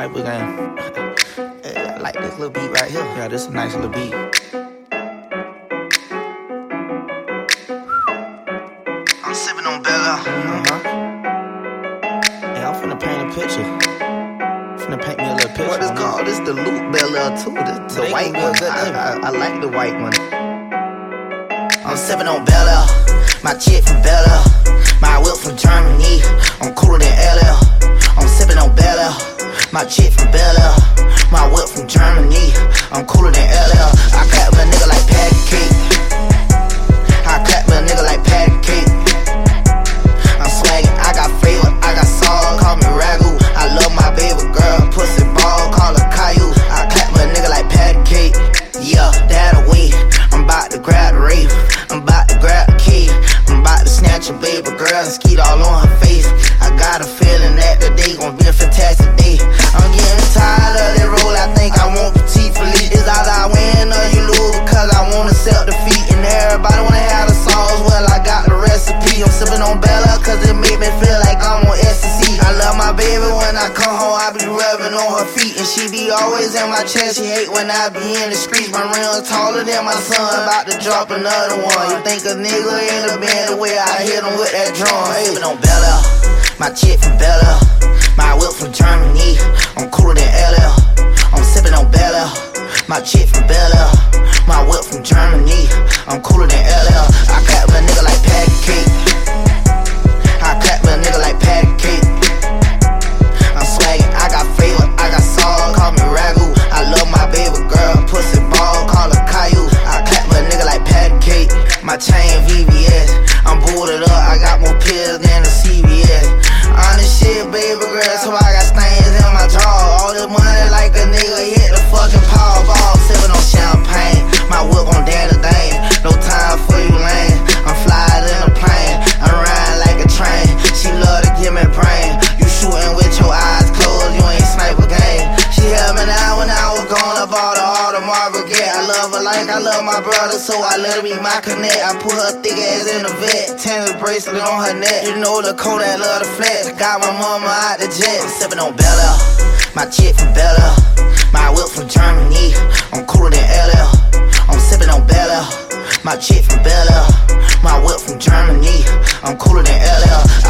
sniper game. I like this little beat right here. Yeah, this a nice little beat. I'm sipping on Bella. Uh-huh. Yeah, I'm finna paint a picture. Finna paint me a little picture. What is called? This the loop Bella too. The, the They white one. be a good I. I, I like the white one. I'm sipping on Bella. My chick from Bella. My whip from Germany. I'm cooler than LL. My chick from Bella. My whip from Germany. I'm cooler than LL. I clap a nigga like patty cake. I clap a nigga like patty cake. I'm swaggin', I got flavor, I got sauce, call me Ragu. I love my baby girl, pussy ball, call her Caillou. I clap a nigga like patty cake. Yeah, that away. I'm about to grab the rape. I'm about to grab the key. I'm about to snatch a baby girl and skeet all on her face. I got a feeling that the day gon' be a fantastic on Bella cause it make me feel like I'm on ecstasy. I love my baby when I come home. I be rubbing on her feet and she be always in my chest. She hate when I be in the streets. My rims taller than my son. About to drop another one. You think a nigga in the band the way I hit him with that drum? Hey, on Bella. My chick from Bella. My whip from Germany. I'm cooler than LL. I'm sipping on Bella. My chick from Bella. My whip from Germany. I'm cooler than chain VVS, I'm booted up, I got more pills than a CVS. Honest shit, baby girl, so I got stains love her like I love my brother, so I let her be my connect. I put her thick ass in the Vette, tennis bracelet on her neck. You know the code that love the flex. Got my mama out the jet, sippin' on Bella. My chick from Bella, my whip from Germany. I'm cooler than LL. I'm sippin' on Bella. My chick from Bella, my whip from Germany. I'm cooler than LL.